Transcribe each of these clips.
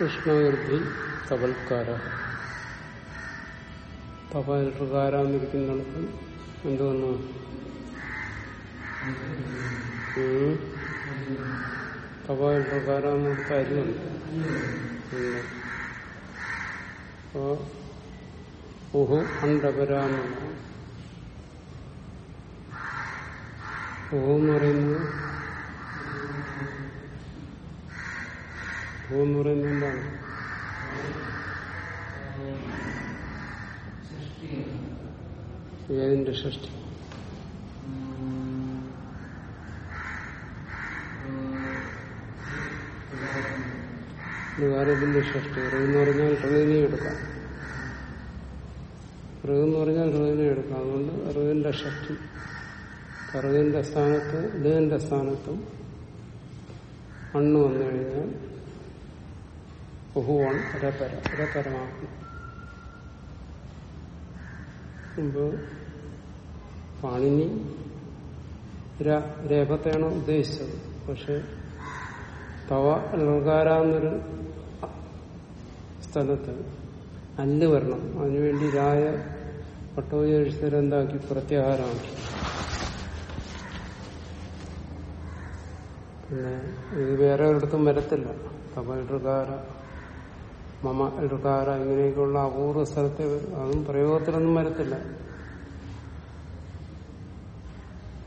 കൃഷ്ണകീർത്തി തവൽക്കാര. തപാൽകാരാന്നിരിക്കുന്നിടത്ത് എന്തുവന്നു തപാൽ പ്രകാരാന്നിടത്ത് അരിയുണ്ട് ഉണ്ട്. അപ്പോ ഉഹു അണ്ടപരാമെന്ന് എന്ന് പറയുന്നത്? എന്ന് പറയുന്നത് എന്താണ്? ഏതിന്റെ ഷഷ്ടി വേറെതിന്റെ ഷഷ്ടി എന്ന് പറഞ്ഞാൽ ഋതിനെ എടുക്കാം. എന്ന് പറഞ്ഞാൽ ഋതിനെ എടുക്കാം. അതുകൊണ്ട് ഋതിന്റെ ഷഷ്ടി കറുവിന്റെ സ്ഥാനത്ത് ലിന്റെ സ്ഥാനത്തും മണ്ണ് വന്നു കഴിഞ്ഞാൽ ബഹുവൺ രപര ഇടപരമാക്കും മുമ്പ് പാണിനി രേപത്തെയാണ് ഉദ്ദേശിച്ചത്. പക്ഷെ തവ ലകാര എന്നൊരു സ്ഥലത്ത് അല്ല് വരണം. അതിനുവേണ്ടി രായ പട്ടോചരിച്ചരെന്താക്കി പ്രത്യാഹാരമാക്കി. പിന്നെ ഇത് വേറെ ഒരിടത്തും വരത്തില്ല തപ ഇടുകാര മമ ഇടുകാര ഇങ്ങനെയൊക്കെയുള്ള അപൂർവ സ്ഥലത്തെ. അതും പ്രയോഗത്തിലൊന്നും വരത്തില്ല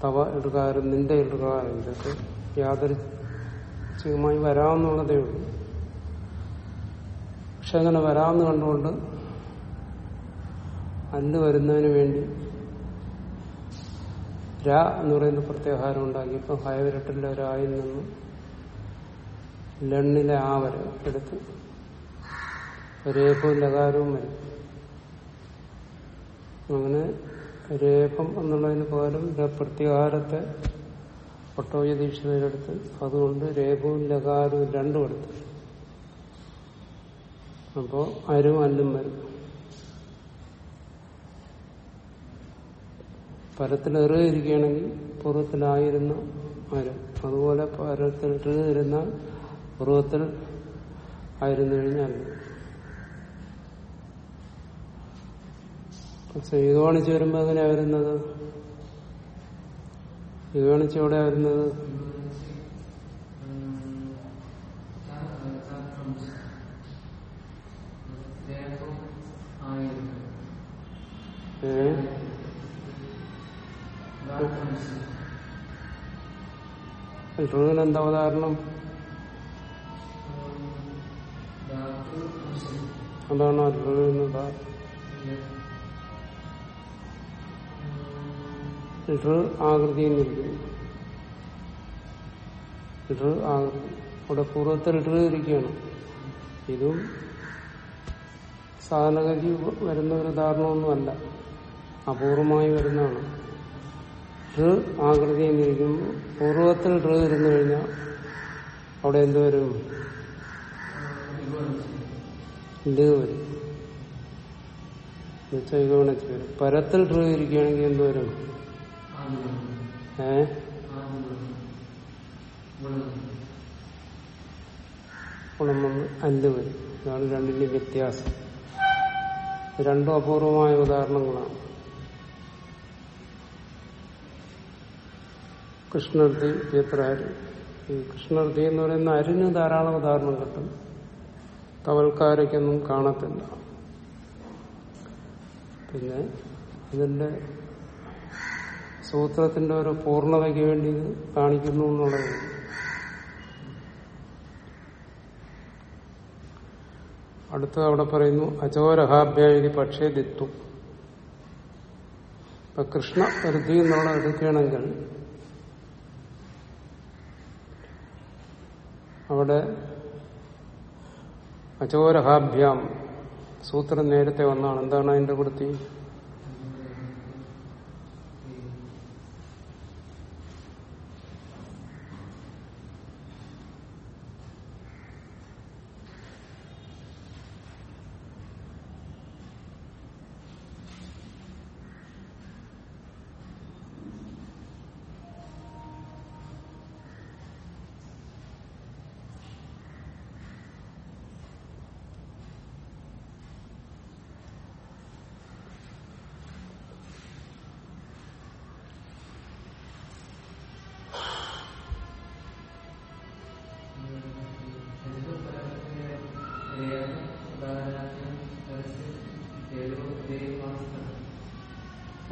തവ ഇടുകാരം നിന്റെ ഇടുകാരം ഇതൊക്കെ യാദൃച്ഛികമായി വരാമെന്നുള്ളതേ ഉള്ളൂ പക്ഷെ അങ്ങനെ വരാമെന്ന് കണ്ടുകൊണ്ട് അന്ന് വരുന്നതിന് വേണ്ടി രാ എന്ന് പറയുന്ന പ്രത്യാഹാരം ഉണ്ടാക്കി ഇപ്പം ഹയവിരട്ടിലെ രായിൽ നിന്ന് ലണ്ണിലെ ആ വരെ എടുത്ത് രേഖവും ലകാരവും വരും അങ്ങനെ രേഖം എന്നുള്ളതിന് പകരം പ്രത്യാഹാരത്തെ ഒട്ടോയ ദീക്ഷിതരെടുത്ത് അതുകൊണ്ട് രേഖവും ലകാരവും രണ്ടും എടുത്ത്. അപ്പോ അരും അല്ലും വരും. പരത്തിൽ എറിയിരിക്കുകയാണെങ്കിൽ പൂർവത്തിലായിരുന്ന ആരും. അതുപോലെ പരത്തിൽ എറിയിരുന്ന പൂർവത്തിൽ ആയിരുന്നു കഴിഞ്ഞാൽ പക്ഷെ യുഗവാണിച്ച് വരുമ്പോ എങ്ങനെയാ വരുന്നത്? യുഗാണിച്ച് എവിടെയാ വരുന്നത്? ഋഗന് എന്താ ഉദാഹരണം അതാണ് ഋ ആകൃതി. എന്നിരിക്കുന്നു അവിടെ പൂർവത്തിൽ ഋ ഇരിക്കുകയാണ് ഇതും സാധാരണഗതി വരുന്ന ഒരു ഉദാഹരണമൊന്നുമല്ല. അപൂർവമായി വരുന്നതാണ്. ഋ ആകൃതി എന്നിരിക്കുമ്പോൾ പൂർവത്തിൽ ഋ ഇരുന്നു കഴിഞ്ഞാൽ അവിടെ എന്ത് വരും? ൽ വരും. പരത്തിൽ ഋ ഇരിക്കുകയാണെങ്കിൽ എന്ത് വരും? ഏ? ഗുണം വന്ന് വരും. ഇതാണ് രണ്ടിന്റെ വ്യത്യാസം. രണ്ടും അപൂർവമായ ഉദാഹരണങ്ങളാണ്. കൃഷ്ണർത്തി എത്ര അരി ഈ കൃഷ്ണർത്തി എന്ന് പറയുന്ന അരിന് ധാരാളം ഉദാഹരണം കിട്ടും. തവൽക്കാരയ്ക്കൊന്നും കാണത്തില്ല. പിന്നെ ഇതിന്റെ സൂത്രത്തിന്റെ ഒരു പൂർണതയ്ക്ക് വേണ്ടി ഇത് കാണിക്കുന്നു എന്നുള്ളത്. അടുത്ത അവിടെ പറയുന്നു അചോരഹാഭ്യായി പക്ഷേ ദിത്തു ഇപ്പൊ കൃഷ്ണ ഋതി എന്നുള്ള എടുക്കുകയാണെങ്കിൽ അവിടെ അചോരഹാഭ്യാം സൂത്രം നേരത്തെ വന്നാണ്. എന്താണ് അതിന്റെ വൃത്തി?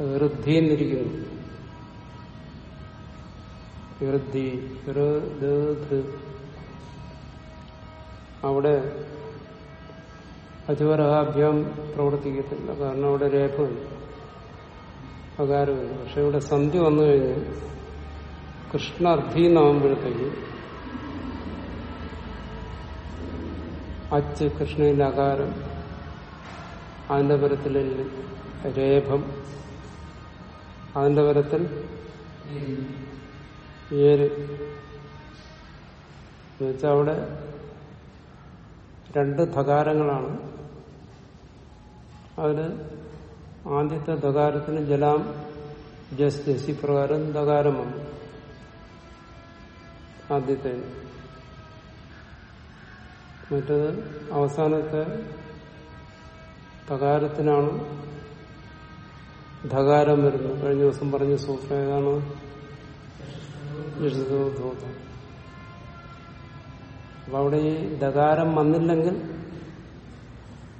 വൃദ്ധി എന്നിരിക്കുന്നു വൃദ്ധി അവിടെ അചുവരഹാഭ്യം പ്രവർത്തിക്കത്തില്ല. കാരണം അവിടെ രേഖമില്ല അകാരമില്ല പക്ഷെ ഇവിടെ സന്ധി വന്നു കഴിഞ്ഞ് കൃഷ്ണ അർദ്ധി എന്നാകുമ്പോഴത്തേക്ക് അച്ച് കൃഷ്ണന്റെ അകാരം അതിന്റെ പരത്തിൽ രേഖം അതിന്റെ പരത്തിൽ അവിടെ രണ്ട് ധകാരങ്ങളാണ്. അതിൽ ആദ്യത്തെ ധകാരത്തിന് ജലാം ജസ് ഈ പ്രകാരം ധകാരം വന്നു. ആദ്യത്തെ. മറ്റത് അവസാനത്തെ തകാരത്തിനാണ് ധകാരം വരുന്നു. കഴിഞ്ഞ ദിവസം പറഞ്ഞ സൂത്രം ഏതാണ്? അപ്പൊ അവിടെ ഈ ധകാരം വന്നില്ലെങ്കിൽ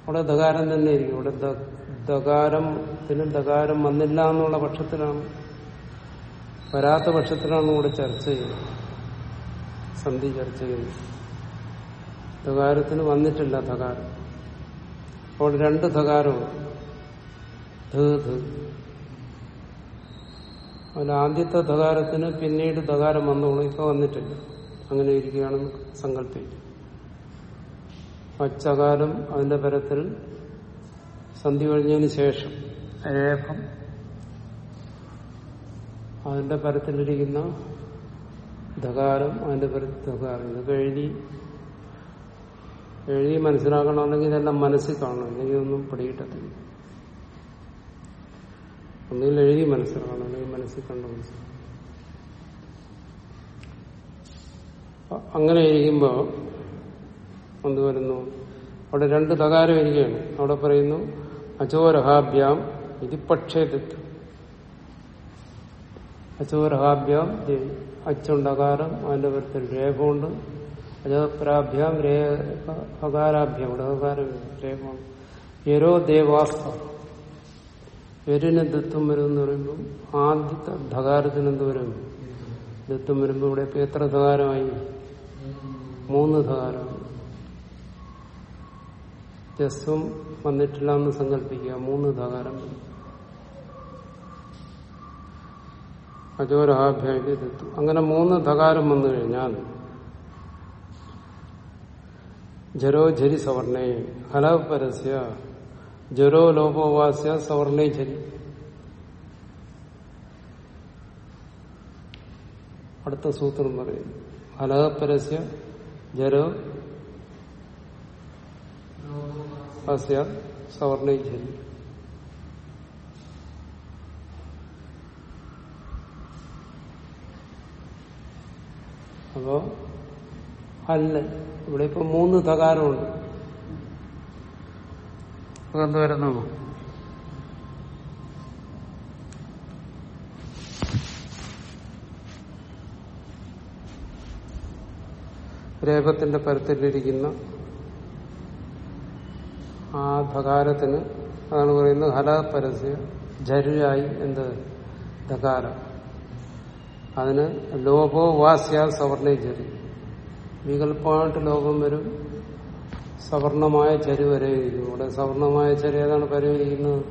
അവിടെ ധകാരം തന്നെ ഇരിക്കും. അവിടെ ധകാരത്തിന് ധകാരം വന്നില്ല എന്നുള്ള പക്ഷത്തിലാണ് വരാത്ത പക്ഷത്തിലാണ് ഇവിടെ ചർച്ച ചെയ്യുന്നത്. സന്ധി ചർച്ച ചെയ്യുന്നത്. ധകാരത്തിന് വന്നിട്ടില്ല ധകാരം. അപ്പോൾ രണ്ട് ധകാരമാണ് അതിൽ ആദ്യത്തെ ധകാരത്തിന് പിന്നീട് ധകാരം വന്നോളൂ. ഇപ്പൊ വന്നിട്ടില്ല. അങ്ങനെ ഇരിക്കുകയാണെന്ന് സങ്കല്പിക്കും അച്ചകാലം അതിന്റെ പരത്തിൽ സന്ധി കഴിഞ്ഞതിന് ശേഷം രേഖം. അതിന്റെ പരത്തിലിരിക്കുന്ന ധകാരം അതിന്റെ പരത്തിൽ ധകാരം. ഇത് എഴുതി എഴുതി മനസ്സിലാക്കണമെങ്കിൽ ഇതെല്ലാം മനസ്സിൽ കാണണം. അല്ലെങ്കിൽ ഒന്നും പിടികിട്ടത്തില്ല. ഒന്നുകിൽ എഴുതി മനസ്സിലാക്കണം അല്ലെങ്കിൽ മനസ്സിൽ കണ്ട് മനസ്സിലാക്കണം. അങ്ങനെ ഇരിക്കുമ്പോ എന്ത് വരുന്നു. അവിടെ രണ്ട് തകാരം ഇരിക്കുകയാണ്. അവിടെ പറയുന്നു അചോരഹാഭ്യാം ഇത് പക്ഷേതത്വം അചോരഹാഭ്യാം അച്ചുണ്ടകാരം അതിന്റെ പരത്തിൽ രേഖമുണ്ട്. രേഖ അകാരാഭ്യം ഇവിടെ ഹകാരം രേഖമാണ് യരോ ദേവാസ്ത. എരിന് ദത്വം വരും എന്ന് പറയുമ്പോൾ ആദ്യത്തെ ധകാരത്തിന് എന്ത് വരും? ദത്വം വരുമ്പോൾ ഇവിടെ ഇപ്പൊ എത്ര ധകാരമായി? മൂന്ന് ധകാരമാണ് ജസ്വം വന്നിട്ടില്ല എന്ന് സങ്കല്പിക്കുക. മൂന്ന് ധകാരം. അജോരഹാഭ്യായ ദത്വം. അങ്ങനെ മൂന്ന് ധകാരം വന്നു കഴിഞ്ഞാൽ ജരോ ജരി സവർണേ ഹലപരസ്യ ജരോ ലോപോവാസ്യ സവർണേ ജരി അടുത്ത സൂത്രം പറയുന്നു അലഹപരസ്യ ജരോ അസ്യ സവർണേ ജരി അപ്പോ അല്ല. ഇവിടെ ഇപ്പൊ മൂന്ന് തകാരമുണ്ട്. വരുന്നു? രേഖത്തിന്റെ പരത്തിലിരിക്കുന്ന ആ ധകാരത്തിന് അതാണ് പറയുന്നത് ഹലപരസ്യ ജരുരായി എന്ത്? ധകാരം. അതിന് ലോപോ വാസ്യ സവർണേ ജരി വികല്പമായിട്ട് ലോകം വരും. സവർണമായ ചരി വരെ ഇരിക്കും ഇവിടെ സവർണമായ ചരി ഏതാണ് പരിഹരിക്കുന്നത്?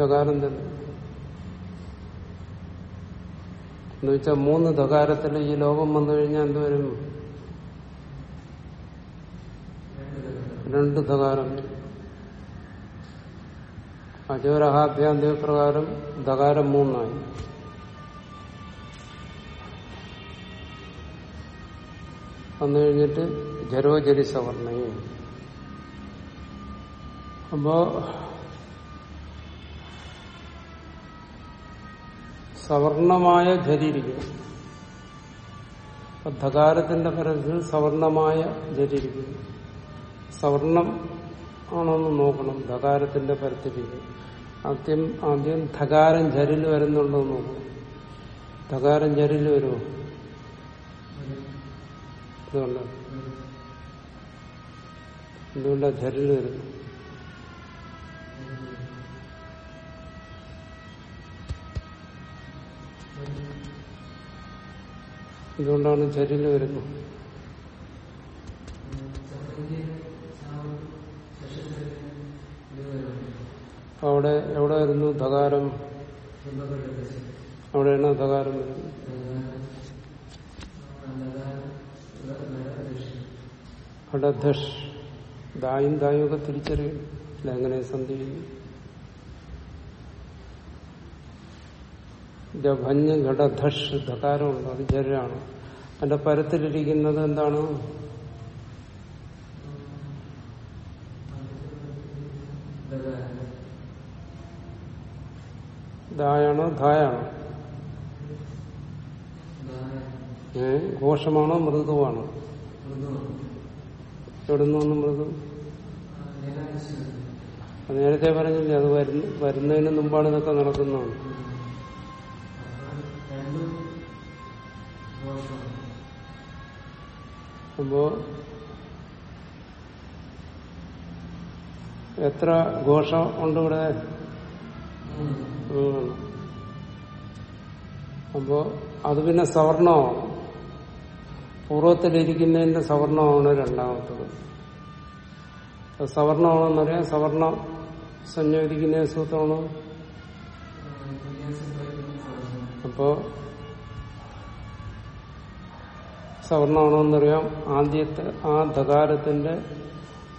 ധകാരം തന്നെ എന്ന് വെച്ചാൽ മൂന്ന് ധകാരത്തിൽ ഈ ലോകം വന്നു കഴിഞ്ഞാൽ എന്തുവരും രണ്ട് ധകാരം അജോരഹാഭ്യാന്തി പ്രകാരം ധകാരം മൂന്നായി. വന്നു കഴിഞ്ഞിട്ട് ജരോജരി സവർണയും അപ്പോ സവർണമായ ജരിയിരിക്കുന്നു ധകാരത്തിന്റെ പരത്തിൽ സവർണമായ ജരിയിരിക്കുന്നു സവർണം ആണോന്ന് നോക്കണം ധകാരത്തിന്റെ പരത്തിരിക്കും ആദ്യം ആദ്യം ധകാരം ജരിൽ വരുന്നുണ്ടോ നോക്കണം. ധകാരം ജരിൽ വരുമോ? എന്തുകൊണ്ട് എന്തുകൊണ്ടാ ധരിന് വരുന്നു എന്തുകൊണ്ടാണ് ചരിൽ വരുന്നു അവിടെ എവിടെ വരുന്നു? ധകാരം. അവിടെയാണ് ധകാരം വരുന്നത്. ഘടധഷ് ദായും ദായും ഒക്കെ തിരിച്ചറിയും അല്ല എങ്ങനെ സന്ധി ചെയ്യും ജഭഞ്ഞ് ഘടധഷ് ധകാരമുണ്ട് അത് ജരാണ് അതിന്റെ പരത്തിലിരിക്കുന്നത് എന്താണ്? ദായാണോ? ധായാണോ? ഏ? ഘോഷമാണോ? മൃദുവാണോ. എവിടുന്ന് വന്ന് മൃഗം നേരത്തെ പറഞ്ഞില്ലേ അത് വരുന്ന വരുന്നതിന് മുമ്പാണ് ഇതൊക്കെ നടക്കുന്നതാണ് അപ്പോ എത്ര ഘോഷം ഉണ്ട് ഇവിടെ? അപ്പോ അത് പിന്നെ സവർണമാണ് പൂർവത്തിലിരിക്കുന്നതിന്റെ സവർണമാണ് രണ്ടാമത്തത്. സവർണമാണെന്നറിയാം സവർണം സംയോജിക്കുന്ന സൂത്രമാണ്. അപ്പോ സവർണമാണോന്നറിയാം ആദ്യത്തെ ആ ധകാരത്തിന്റെ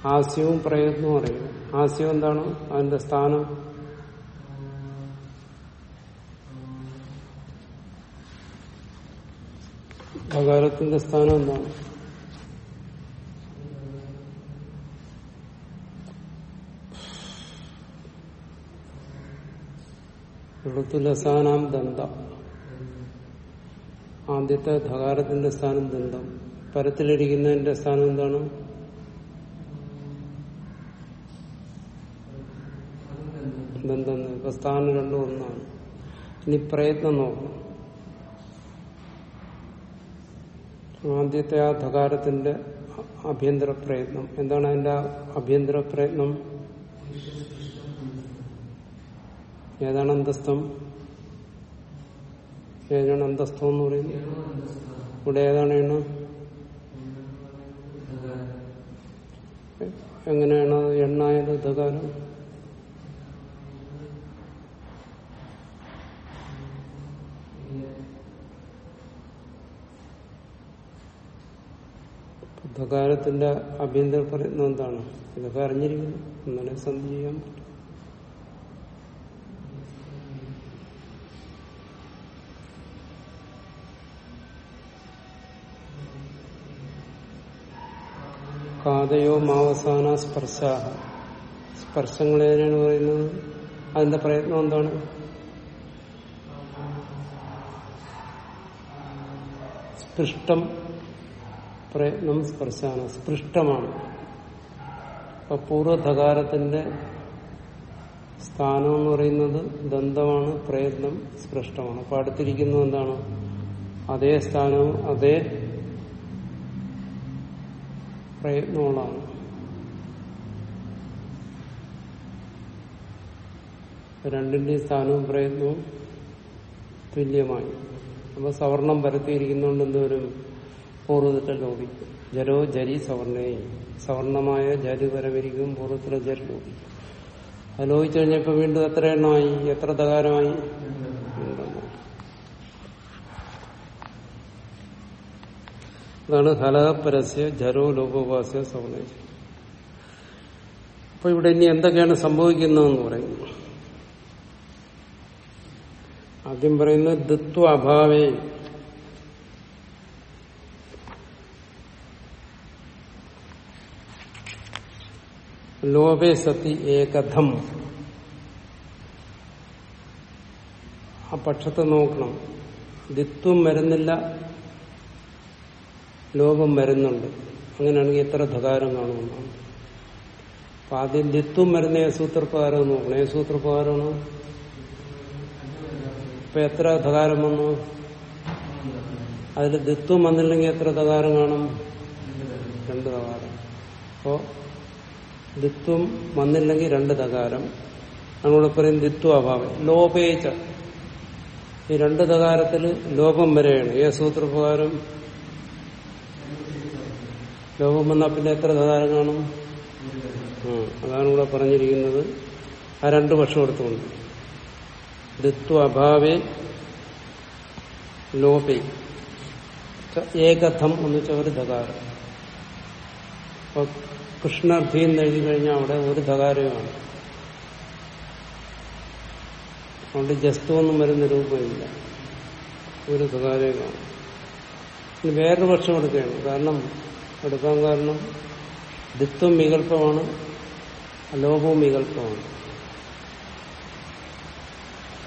ആസ്യവും പ്രയത്നവും അറിയാം. ആസ്യം എന്താണ്? അതിന്റെ സ്ഥാനം. ധകാരത്തിന്റെ സ്ഥാനം എന്താണ്? ഋതുലസാനാം ദന്ത. ആദ്യത്തെ ധകാരത്തിന്റെ സ്ഥാനം ദന്തം. പരത്തിലിരിക്കുന്നതിന്റെ സ്ഥാനം എന്താണ്? ദന്തം. ഇപ്പൊ സ്ഥാനം രണ്ടും ഒന്നാണ്. ഇനി പ്രയത്നം നോക്കണം. ആദ്യത്തെ ആ ധകാരത്തിന്റെ ആഭ്യന്തര പ്രയത്നം. എന്താണ് അതിന്റെ ആഭ്യന്തര പ്രയത്നം? ഏതാണ് അന്തസ്ഥം ഏതാണ് അന്തസ്ഥം എന്ന് പറയുന്നത്? ഇവിടെ ഏതാണ് എണ്ണ? എങ്ങനെയാണ് എണ്ണായത് ധകാരം? ധകാരത്തിന്റെ ആഭ്യന്തര പ്രയത്നം എന്താണ്? ഇതൊക്കെ അറിഞ്ഞിരിക്കുന്നു. എന്നാലേ സന്ധി ചെയ്യാൻ പറ്റും. കാതയോ മാവസാന സ്പർശ സ്പർശങ്ങൾ ഏതിനാണ് പറയുന്നത്? അതിന്റെ പ്രയത്നം എന്താണ്? സ്പൃഷ്ടം. പ്രയത്നം സ്പർശാന സ്പൃഷ്ടമാണ്. അപ്പൊ പൂർവധകാരത്തിന്റെ സ്ഥാനം എന്ന് പറയുന്നത് ദന്തമാണ് പ്രയത്നം സ്പൃഷ്ടമാണ്. അപ്പൊ അടുത്തിരിക്കുന്നത് എന്താണ്? അതേ സ്ഥാനവും അതേ പ്രയത്നങ്ങളാണ് രണ്ടിന്റെയും സ്ഥാനവും പ്രയത്നവും തുല്യമായി. അപ്പൊ സവർണം പരത്തിയിരിക്കുന്നതുകൊണ്ട് എന്തോരും പൂർവത്തിലെ ലോപിക്കും. ജലോ ജരി സവർണേ. സവർണമായ ജരി വരവിരിക്കും പൂർവത്തിലെ ജരി ലോപിക്കും. അത് ലോപിച്ചു കഴിഞ്ഞപ്പോ വീണ്ടും എത്ര എണ്ണമായി? എത്ര തകാരമായി. അതാണ് ഹലപരസ്യ ജരോ ലോകോപാസ്യ സവർണേ. അപ്പൊ ഇവിടെ ഇനി എന്തൊക്കെയാണ് സംഭവിക്കുന്നതെന്ന് പറയുന്നു. ആദ്യം പറയുന്നത് ദിത്വ അഭാവേ. ലോപേ സതി ഏകഥം ആ പക്ഷത്തെ നോക്കണം. ദിത്വം വരുന്നില്ല ലോകം വരുന്നുണ്ട്. അങ്ങനെയാണെങ്കിൽ എത്ര ധകാരം കാണുമെന്നാണ് അപ്പൊ ആദ്യം ദിത്വം വരുന്ന ഏസൂത്രപ്രകാരം സൂത്രപ്രകാരം നോക്കണം. ഏ സൂത്രപ്രകാരമാണ് ഇപ്പൊ എത്ര ധകാരം വന്നു? അതിൽ ദിത്വം വന്നില്ലെങ്കിൽ എത്ര ധകാരം കാണും? രണ്ട് ധകാരം. അപ്പോ ദിത്വം വന്നില്ലെങ്കിൽ രണ്ട് തകാരം. നമ്മളിവിടെ പറയും ദിത്വ അഭാവം ലോപേച്ച ഈ രണ്ട് തകാരത്തിൽ ലോപം വരെയാണ്. ഏ സൂത്രപ്രകാരം? ലോപം വന്നാൽ പിന്നെ എത്ര തകാരം കാണും? ആ അതാണ് ഇവിടെ പറഞ്ഞിരിക്കുന്നത്. ആ രണ്ട് പക്ഷം എടുത്തുകൊണ്ട്. ദിത്വ അഭാവേ ലോപേ ഏകഥം എന്ന് വെച്ചാൽ ഒരു ധകാരം അപ്പൊ കൃഷ്ണർഭി എന്ന് എഴുതി കഴിഞ്ഞാൽ അവിടെ ഒരു ധകാരമാണ് അതുകൊണ്ട് ജസ്തുവൊന്നും വരുന്ന രൂപമില്ല. ഒരു ധകാരമാണ് ഇനി വേറൊരു പക്ഷം എടുക്കുകയാണ്. കാരണം എടുക്കാൻ കാരണം ദിത്വം വികല്പമാണ് അലോഭവും വികല്പമാണ്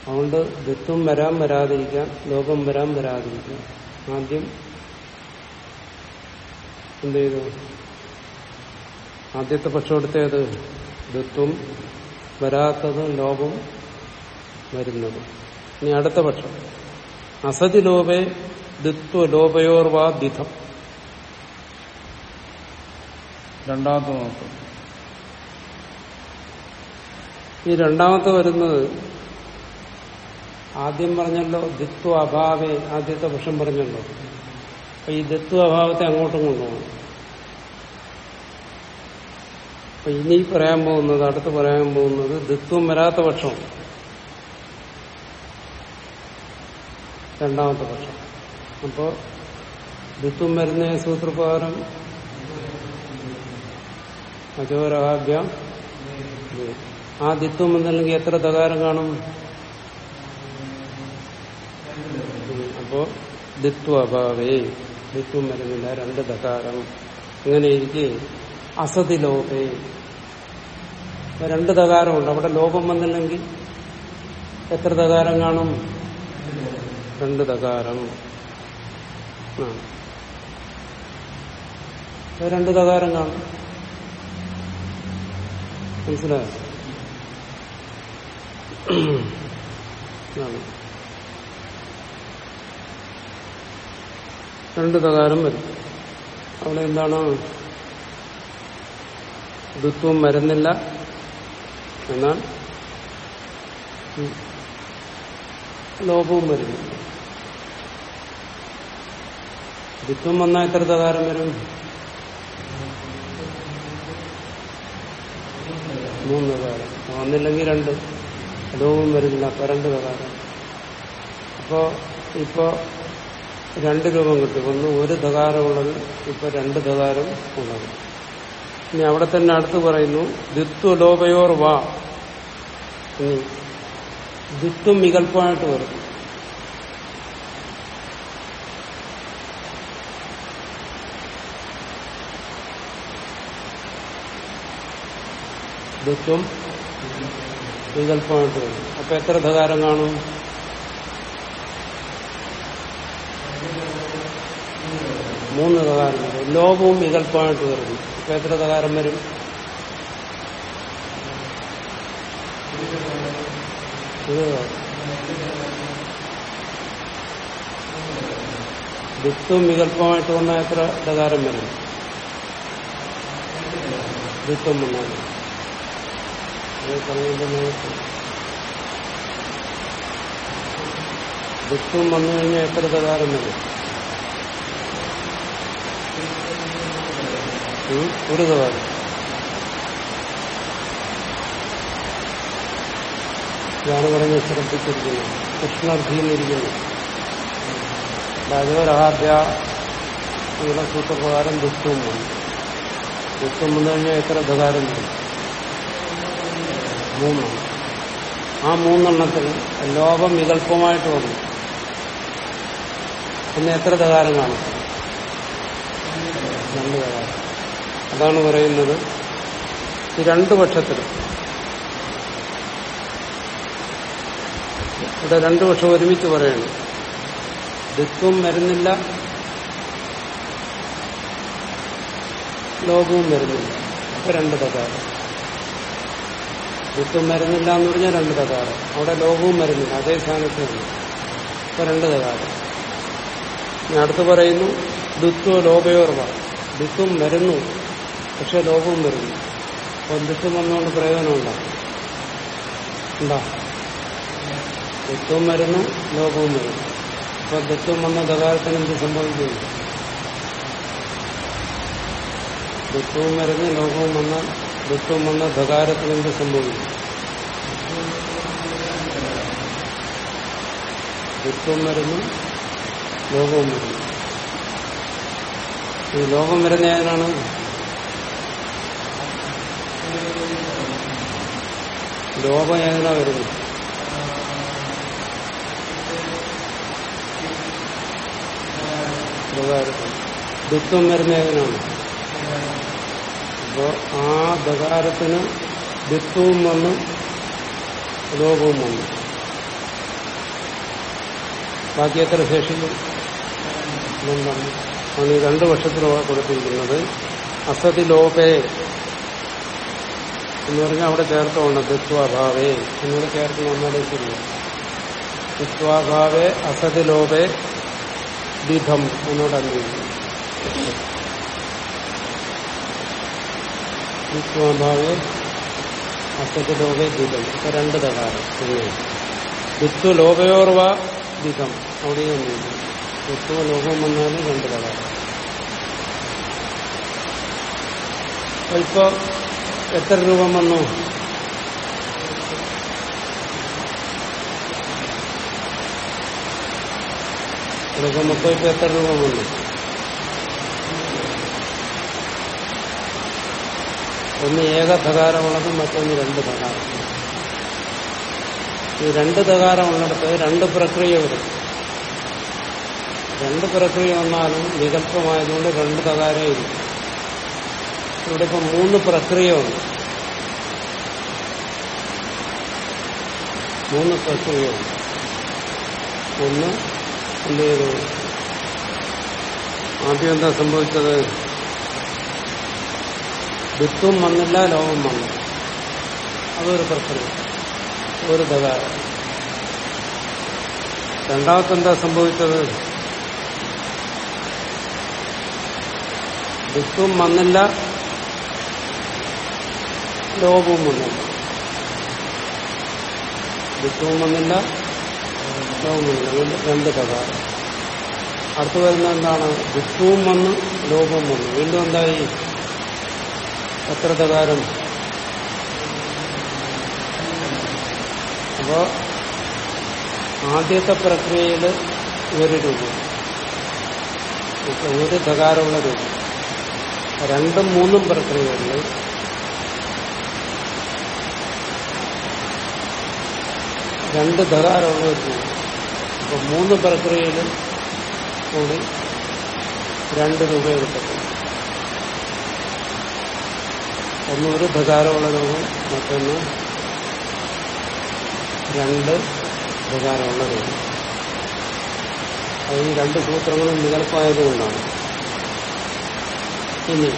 അതുകൊണ്ട് ദിത്വം വരാൻ വരാതിരിക്കാം ലോകം വരാൻ വരാതിരിക്കാം. ആദ്യം എന്ത് ചെയ്തു? ആദ്യത്തെ പക്ഷം എടുത്തേത് ദത്വം വരാത്തതും ലോപം വരുന്നതും. ഇനി അടുത്ത പക്ഷം. അസതി ലോപേ ദിത്വ ലോപയോർവാ ദിഥം. രണ്ടാമത്തെ നോക്കും ഈ രണ്ടാമത്തെ വരുന്നത് ആദ്യം പറഞ്ഞല്ലോ ദിത്വ അഭാവേ ആദ്യത്തെ പക്ഷം പറഞ്ഞല്ലോ. അപ്പൊ ഈ ദിത്വ അഭാവത്തെ അങ്ങോട്ടും കൊണ്ടുപോകണം. അപ്പൊ ഇനി പറയാൻ പോകുന്നത് അടുത്ത് പറയാൻ പോകുന്നത് ദിത്വം വരാത്ത പക്ഷം. രണ്ടാമത്തെ പക്ഷം. അപ്പോ ദിത്വം വരുന്ന സൂത്രപ്രകാരം അജോരാഭ്യം ആ ദിത്വം എന്നല്ലെങ്കിൽ എത്ര തകാരം കാണും? അപ്പോ ദിത്വഭാവേ ദിത്വം വരുന്നില്ല രണ്ട് തകാരം. അങ്ങനെ ഇരിക്കെ അസതി ലോകേ. രണ്ട് തകാരമുണ്ട്. അവിടെ ലോകം വന്നില്ലെങ്കിൽ എത്ര തകാരം കാണും? രണ്ട് തകാരം. രണ്ട് തകാരം കാണും. മനസ്സിലായോ? രണ്ട് തകാരം വരും. അവിടെ എന്താണ്? ദുത്വം വരുന്നില്ല. എന്നാൽ ലോഭവും വരുന്നില്ല വരുന്നു. ദുത്വം വന്നാൽ എത്ര തകാരം വരും? മൂന്ന് തകാരം വന്നില്ലെങ്കിൽ രണ്ട്. ലോഭവും വരുന്നില്ല. അപ്പൊ രണ്ട് തകാരം അപ്പോ ഇപ്പോ രണ്ട് രൂപം കിട്ടും. ഒന്ന് ഒരു ധകാരമുള്ളത് ഇപ്പൊ രണ്ട് തകാരം ഉള്ളത്. ഇനി അവിടെ തന്നെ അടുത്ത് പറയുന്നു ദിത്വ ലോപയോർ വാ. ഇനി ദിത്വം വികല്പമായിട്ട് വരും ദിത്വം വികല്പമായിട്ട് വരും അപ്പൊ എത്ര ധകാരം കാണും? മൂന്ന് ധകാരം ലോകവും വികല്പമായിട്ട് വരുന്നു. ഇപ്പൊ എത്ര തകാരം വരും ദിത്വം വികല്പമായിട്ട് വന്നാൽ എത്ര പ്രകാരം വരും? ദിത്വം വന്നാലും ദിത്വം വന്നു കഴിഞ്ഞാൽ എത്ര പ്രകാരം വരും? തകാരം ഇതാണ് പറഞ്ഞ് ശ്രദ്ധിച്ചിരിക്കുന്നത്. കൃഷ്ണാർത്ഥിയിലിരിക്കുന്നു രാജവരാധ്യ ഇവിടെ സൂത്രപ്രകാരം ദുഃഖവും വന്നു. ദുഃഖം വന്നു കഴിഞ്ഞാൽ എത്ര ധകാരം വരും? മൂന്നെണ്ണം. ആ മൂന്നെണ്ണത്തിൽ ലോകം വികല്പമായിട്ട് വന്നു. പിന്നെ എത്ര ധകാരം കാണും രണ്ട് ധകാരം അതാണ് പറയുന്നത് രണ്ടു പക്ഷത്തിലും. ഇവിടെ രണ്ടു പക്ഷം ഒരുമിച്ച് പറയണം. ദിത്വം വരുന്നില്ല ലോകവും വരുന്നില്ല. അപ്പൊ രണ്ട് തകാരം ദിത്വം വരുന്നില്ല എന്ന് പറഞ്ഞാൽ രണ്ട് തകാരം അവിടെ ലോകവും വരുന്നില്ല അതേ സ്ഥാനത്ത് അപ്പൊ രണ്ട് തകാരം ഞാൻ അടുത്ത് പറയുന്നു ദിത്വ ലോകയോർവ. ദിത്വം വരുന്നു. പക്ഷെ ലോകവും വരുന്നു അപ്പൊ ദിത്വം വന്നുകൊണ്ട് പ്രയോജനമുണ്ടോ? ഉണ്ടോ? ദത്വം വരുന്നു ലോകവും വരുന്നു അപ്പൊ ദത്വം വന്ന ദകാരത്തിന് എന്ത് സംഭവിക്കുന്നു? ദത്വവും വരുന്നു ലോകവും വന്ന ദത്വം വന്ന ധകാരത്തിന് എന്ത് സംഭവിക്കും ദത്വം വരുന്നു ലോകവും വരുന്നു ഈ ലോകം വരുന്ന ഏതിനാണ് ഏതിനാ വരുന്നു ദുഃഖം വരുന്ന ഏതിനാണ് അപ്പോ ആ ദകാരത്തിന് ദുഃഖവും വന്നു ലോകവും വന്നു. ബാക്കി എത്ര ശേഷിക്കും? ഈ രണ്ടു വർഷത്തിലാണ് കൊടുത്തിരിക്കുന്നത് അസതി ലോപേ എന്ന് പറഞ്ഞാൽ അവിടെ ചേർത്തോണ്ട് ദിത്വാഭാവേ എന്നൂടെ ചേർത്ത് വന്നാലേ ശരിയാണ് ദിത്വാഭാവേ അസതി ലോപേ ദിധം എന്നോട് അന്വേഷിക്കും. ദിത്വാഭാവേ അസതി ലോപേ ദിധം ഇപ്പൊ രണ്ട് തകാരം ദിത്വ ലോകയോർവ ദിധം അവിടെയും അന്വേഷിക്കും. ദിത്വ ലോകം വന്നാലും രണ്ട് തകാരം ഇപ്പൊ എത്ര രൂപം വന്നു? മൊത്തം ഇപ്പൊ എത്ര രൂപം വന്നു? ഒന്ന് ഏകധകാരമുള്ളതും മറ്റൊന്ന് രണ്ട് ധകാരം ഈ രണ്ട് ധകാരമുള്ളിടത്ത് രണ്ട് പ്രക്രിയ വരും. രണ്ട് പ്രക്രിയ വന്നാലും വികല്പമായതുകൊണ്ട് രണ്ട് ധകാരേ ഇരിക്കും ഇവിടെ ഇപ്പൊ മൂന്ന് പ്രക്രിയ ഉണ്ട് മൂന്ന് പ്രക്രിയ ഉണ്ട് ഒന്ന് എന്ത് ചെയ്തു? ആദ്യം എന്താ സംഭവിച്ചത്? വിത്തും വന്നില്ല ലോകം വന്നു അതൊരു പ്രക്രിയ. ഒരു തകാരം രണ്ടാമത്തെ എന്താ സംഭവിച്ചത്? ദുഃഖം വന്നില്ല ലോകവും വന്നില്ല ദുഃഖവും വന്നില്ല ലോകവും വന്നില്ല അതുകൊണ്ട് രണ്ട് പ്രകാരം. അടുത്ത് വരുന്ന എന്താണ്? ദുഃഖവും വന്ന് ലോകവും വന്നു വീണ്ടും എന്തായി? എത്ര പ്രകാരം? അപ്പോ ആദ്യത്തെ പ്രക്രിയയിൽ ഒരു രൂപം. ഒരു പ്രകാരമുള്ള രൂപം? രണ്ടും മൂന്നും പ്രക്രിയകളിൽ രണ്ട് ധകാരമുള്ള ഒരു രൂപം അപ്പൊ മൂന്ന് പ്രക്രിയയിലും കൂടി രണ്ട് രൂപ എടുത്തിട്ടുണ്ട്. ഒന്ന് ഒരു ധകാരമുള്ള രൂപം മറ്റൊന്ന് രണ്ട് ധകാരമുള്ള രൂപം. അത് ഈ രണ്ട് സൂത്രങ്ങളും നികൽപ്പായതുകൊണ്ടാണ് ഇനി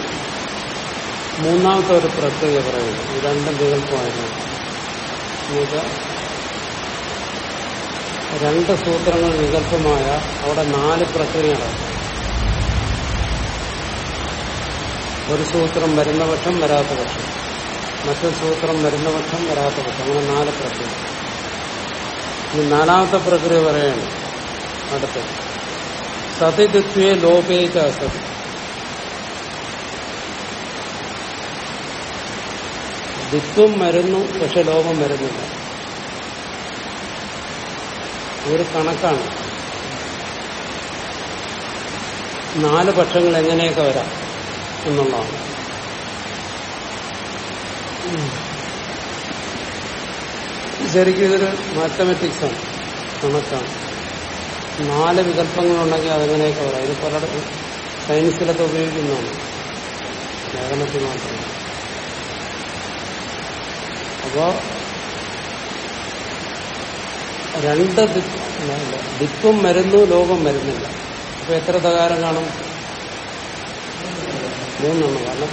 മൂന്നാമത്തെ ഒരു പ്രക്രിയ പറയുന്നത്. രണ്ടും വികല്പമായിരുന്നു രണ്ട് സൂത്രങ്ങൾ വികല്പമായ അവിടെ നാല് പ്രക്രിയ ഒരു സൂത്രം വരുന്ന പക്ഷം വരാത്ത പക്ഷം. മറ്റൊരു സൂത്രം വരുന്ന പക്ഷം വരാത്ത പക്ഷം. അങ്ങനെ നാല് പ്രക്രിയ. ഇനി നാലാമത്തെ പ്രക്രിയ പറയാണ്. അടുത്തത് സതിദിത്വേ ലോപേച്ച അസതി. ദിത്വം വരുന്നു പക്ഷെ ലോകം വരുന്നില്ല. ഒരു കണക്കാണ്. നാല് പക്ഷങ്ങൾ എങ്ങനെയൊക്കെ വരാം എന്നുള്ളതാണ്. ശരിക്കും ഇതൊരു മാത്തമെറ്റിക്സ് ആണ് കണക്കാണ്. നാല് വികല്പങ്ങളുണ്ടെങ്കിൽ അതെങ്ങനെയൊക്കെ വരാം? ഇത് പലയിടത്തും സയൻസിലൊക്കെ ഉപയോഗിക്കുന്നതാണ്. ലേഖനത്തിൽ മാത്രം അപ്പോ രണ്ട് ദിക്കും വരുന്നു ലോകം വരുന്നില്ല അപ്പൊ എത്ര തകാരം കാണും? മൂന്നെണ്ണം. കാരണം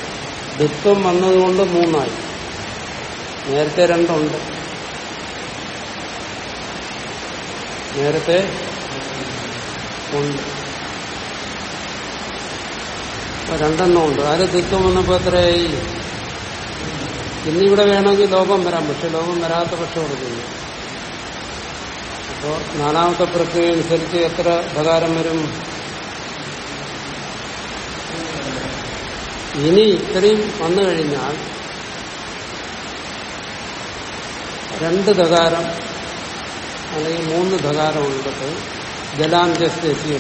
ദിത്വം വന്നതുകൊണ്ട് മൂന്നായി. നേരത്തെ രണ്ടുണ്ട്. നേരത്തെ ഉണ്ട്. രണ്ടെണ്ണം ഉണ്ട്. ആര് ദുഃഖം വന്നപ്പോ എത്രയായി? ഇന്നിവിടെ വേണമെങ്കിൽ ലോകം വരാം. പക്ഷെ ലോകം വരാത്ത പക്ഷം കൊടുക്കുന്നു അപ്പോ നാലാമത്തെ പ്രക്രിയ അനുസരിച്ച് എത്ര പ്രകാരം വരും? ഇനി ഇത്രയും വന്നു കഴിഞ്ഞാൽ രണ്ട് ധകാരം അല്ലെങ്കിൽ മൂന്ന് ധകാരം ഉള്ളത് ജലാന്തസ്ഥിതി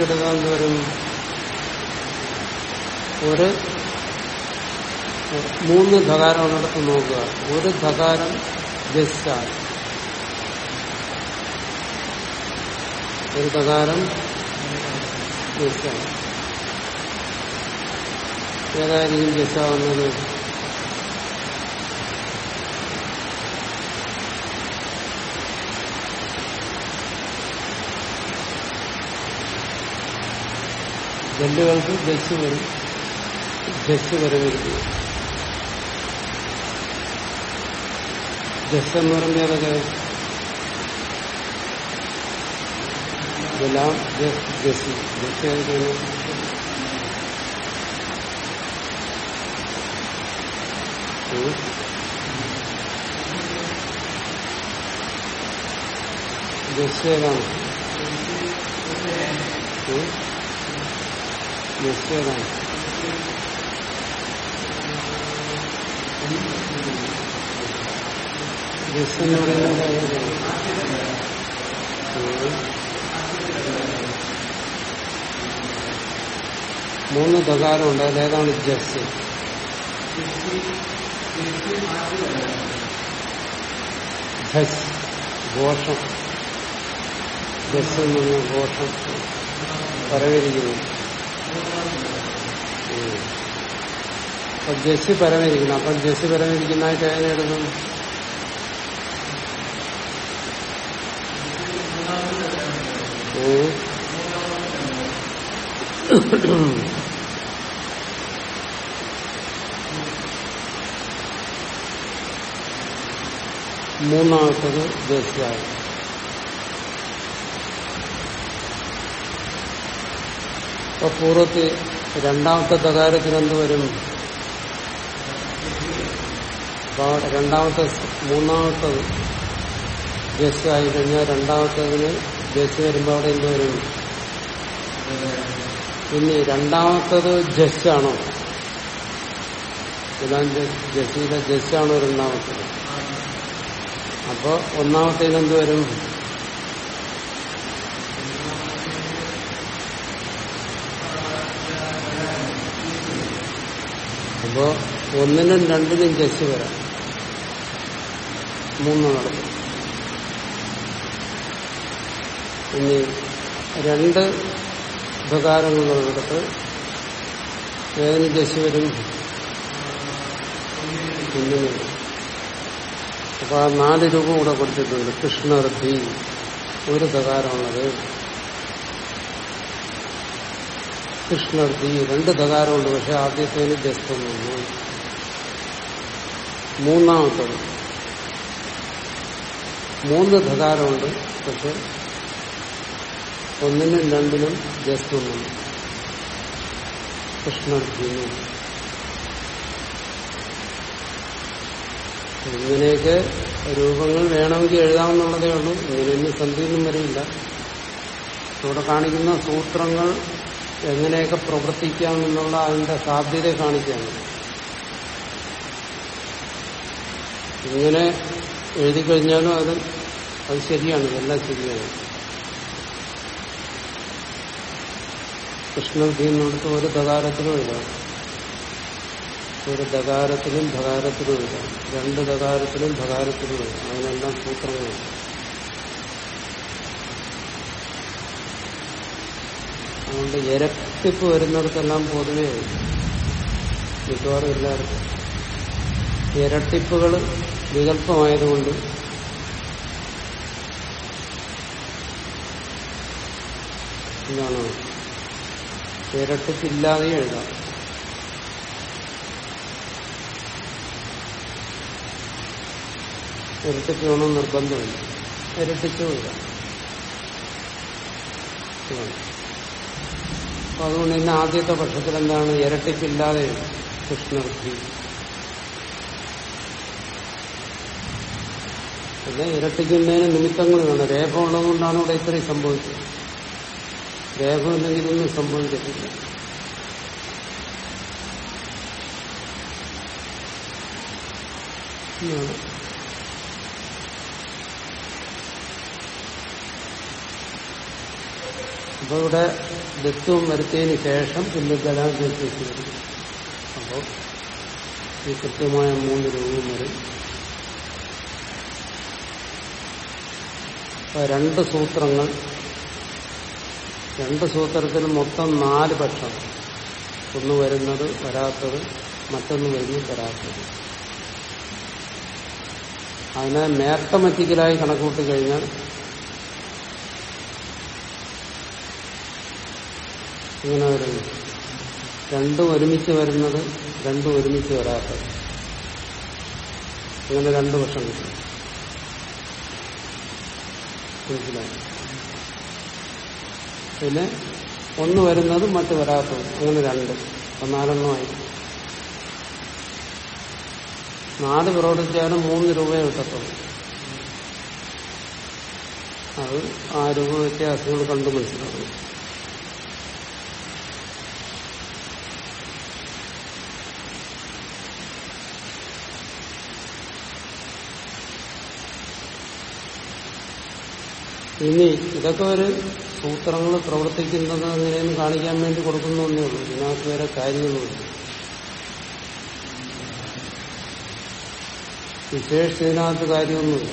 എടുക്കാൻ വരും? ഒരു മൂന്ന് ധകാരം ഉള്ളിടത്ത് നോക്കുക ഒരു ധകാരം ജസ്റ്റാണ് ഒരു ധകാരം ജസ്റ്റാണ് ഏതായിരിക്കും ജസ്റ്റാവുന്നത് ജല്ലുകൾക്ക് ജസ് വരും. ജസ് വരവിരിക്കും. ജസ് എന്ന് പറയുമ്പോൾ ഏതൊക്കെ? ജലാം ജസ് ജസ് ജസ് ഏതൊക്കെയാണ്. ജസ് ഏതാണ്. ജസ് ഏതാണ്? ജസ് എന്ന് പറയുന്നത്. മൂന്ന് പ്രകാരമുണ്ട് അതിലേതാണ് ജസ്. ധസ് ഘോഷം. ജസ് എന്ന് പറഞ്ഞ ഘോഷം പരവരിക്കുന്നു. അപ്പൊ ജസ് പരമരിക്കണം അപ്പൊ ജസ് പരമരിക്കുന്നതായിട്ട് എങ്ങനെ എടുക്കും മൂന്നാമത്തത് ജസ്യായി അപ്പൊ പൂർവത്തിൽ രണ്ടാമത്തെ തകാരത്തിന് എന്ത് വരും? രണ്ടാമത്തെ മൂന്നാമത്തത് ജസ് ആയി കഴിഞ്ഞാൽ രണ്ടാമത്തതിന് ജസ് വരുമ്പോൾ അവിടെ എന്ത് വരും? ഇനി രണ്ടാമത്തത് ജസ്റ്റാണോ ജസ്റ്റിന്റെ ജസ്റ്റാണോ രണ്ടാമത്തത്. അപ്പൊ ഒന്നാമത്തേന് എന്ത് വരും? അപ്പോ ഒന്നിനും രണ്ടിനും ജസ് വരാം. മൂന്ന് നടക്കും. ഇനി രണ്ട് ഉപകാരങ്ങളുള്ളിടത്ത് ജസ് വരും ഒന്നിന് അപ്പൊ ആ നാല് രൂപം കൂടെ കൊടുത്തിട്ടുണ്ട്. കൃഷ്ണർദ്ധി ഒരു തകാരമുള്ളത്. കൃഷ്ണർദ്ധി രണ്ട് തകാരമുണ്ട്. പക്ഷെ ആദ്യത്തേന് ജസ്തം വന്നു മൂന്നാമത്തത്. മൂന്ന് ധകാരമുണ്ട് പക്ഷെ ഒന്നിനും രണ്ടിനും ജസ്റ്റൊന്നും കൃഷ്ണർജുനു ഇങ്ങനെയൊക്കെ രൂപങ്ങൾ വേണമെങ്കിൽ എഴുതാമെന്നുള്ളതേ ഉള്ളൂ. ഇങ്ങനെയൊന്നും സന്ധിയൊന്നും വരില്ല. ഇവിടെ കാണിക്കുന്ന സൂത്രങ്ങൾ എങ്ങനെയൊക്കെ പ്രവർത്തിക്കാം എന്നുള്ള അതിന്റെ സാധ്യത കാണിക്കുകയാണ് ഇങ്ങനെ എഴുതി കഴിഞ്ഞാലും അത് അത് ശരിയാണ് എല്ലാം ശരിയാണ്. കൃഷ്ണവിധി എന്നിടത്ത് ഒരു ദകാരത്തിലും ഇല്ല. ഒരു ദകാരത്തിലും ധകാരത്തിലും ഇല്ല. രണ്ട് ദകാരത്തിലും ധകാരത്തിലും ഇല്ല. അതിനെല്ലാം സൂത്രങ്ങളുണ്ട് അതുകൊണ്ട് ഇരട്ടിപ്പ് വരുന്നിടത്തെല്ലാം പൊതുവേ മിക്കവാറും എല്ലാവർക്കും ഇരട്ടിപ്പുകൾ വികല്പമായതുകൊണ്ട് എന്താണ് ഇരട്ടിപ്പില്ലാതെ എഴുതാം. വേണം നിർബന്ധമില്ല. ഇരട്ടിച്ചും എഴുതാം. അപ്പൊ അതുകൊണ്ട് ഇന്ന് ആദ്യത്തെ പക്ഷത്തിൽ എന്താണ് ഇരട്ടിപ്പില്ലാതെ കൃഷ്ണവൃത്തി പിന്നെ ഇരട്ടിക്കുന്നതിന് നിമിത്തങ്ങൾ വേണം. രേഖ ഉള്ളതുകൊണ്ടാണ് ഇവിടെ ഇത്രയും സംഭവിച്ചത്. രേഖ ഒന്നും സംഭവിക്കത്തില്ല. അപ്പൊ ഇവിടെ ദത്വം വരുത്തിയതിന് ശേഷം പിന്നെ വരും. അപ്പോൾ ഈ കൃത്യമായ മൂന്ന് രൂപം വരും. അപ്പൊ രണ്ട് സൂത്രങ്ങൾ രണ്ട് സൂത്രത്തിൽ മൊത്തം നാല് പക്ഷം. ഒന്ന് വരുന്നത് വരാത്തത് മറ്റൊന്ന് വരുന്നത് വരാത്തത്. അതിനെ മാത്തമറ്റിക്കലായി കണക്കൂട്ടി കഴിഞ്ഞാൽ ഇങ്ങനെ വരുന്നു രണ്ടും ഒരുമിച്ച് വരുന്നത് രണ്ടും ഒരുമിച്ച് വരാത്തത്. അങ്ങനെ രണ്ടു വർഷം കിട്ടും. മനസ്സിലായി? പിന്നെ ഒന്ന് വരുന്നതും മറ്റു വരാത്തതും. അങ്ങനെ രണ്ട്. അപ്പൊ നാലെണ്ണമായി നാല് പ്രവർത്തിച്ചാലും മൂന്ന് രൂപയെ കിട്ടത്തുള്ളൂ. അത് ആ രൂപ വ്യത്യാസങ്ങൾ കണ്ടു മനസ്സിലാക്കണം ഇനി ഇതൊക്കെ ഒരു സൂത്രങ്ങൾ പ്രവർത്തിക്കുന്നത് നിലയിൽ കാണിക്കാൻ വേണ്ടി കൊടുക്കുന്നേ ഉള്ളൂ. ഇതിനകത്ത് വേറെ കാര്യങ്ങളുമില്ല വിശേഷിച്ച് ഇതിനകത്ത് കാര്യമൊന്നുമില്ല.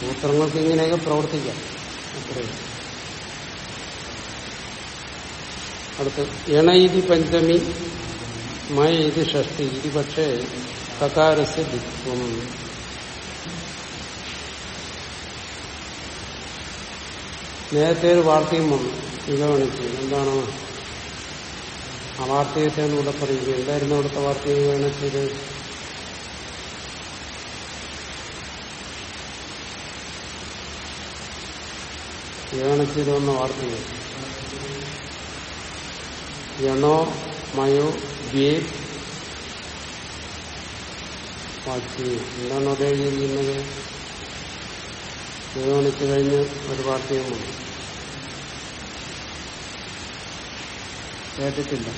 സൂത്രങ്ങൾക്ക് ഇങ്ങനെയൊക്കെ പ്രവർത്തിക്കാം. അത്രയും അടുത്ത് എണയിതി പഞ്ചമി മയ ഇത് ഷഷ്ടി ഇത് പക്ഷേ കകാരസ്യ ദിത്വം. നേരത്തെ ഒരു വാർത്തയും വന്നു. യുഗഗണിച്ച് എന്താണ്? ആ വാർത്തയത്തെയാണ് ഇവിടെ പറയുന്നത് എന്തായിരുന്നു അവിടുത്തെ വാർത്ത യുഗഗണിച്ചത് യുഗഗണിച്ചത് വന്ന വാർത്തയിൽ യണോ മയോ ദ്വേ വാച്ചി എന്താണ് അതേ എഴുതിയിരിക്കുന്നത് യുഗഗണിച്ച് കഴിഞ്ഞ് ഒരു പാർട്ടിയും വന്നു കേട്ടിട്ടില്ല.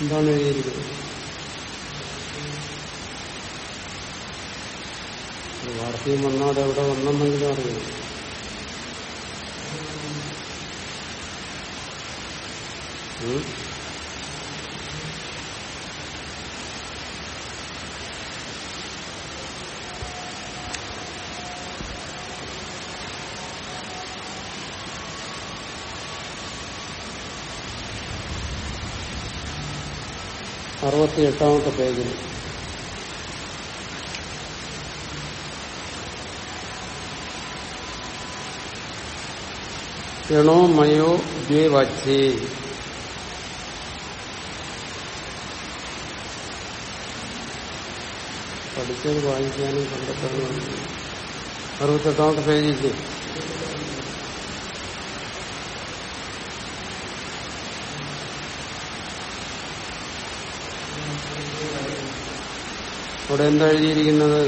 എന്താണ് എഴുതിയിരിക്കുന്നത്? ഒരു വാർത്തയും എവിടെ വന്നെന്നെങ്കിലും അറിയണം? അറുപത്തി എട്ടാമത്തെ പേജിൽ യണോ മയോ ദ്വേ വാച്യേ പഠിച്ചത് വായിക്കാനും കണ്ടെത്താനും അറുപത്തെട്ടാമത്തെ പേജില്ലേ അവിടെ എന്താ എഴുതിയിരിക്കുന്നത്?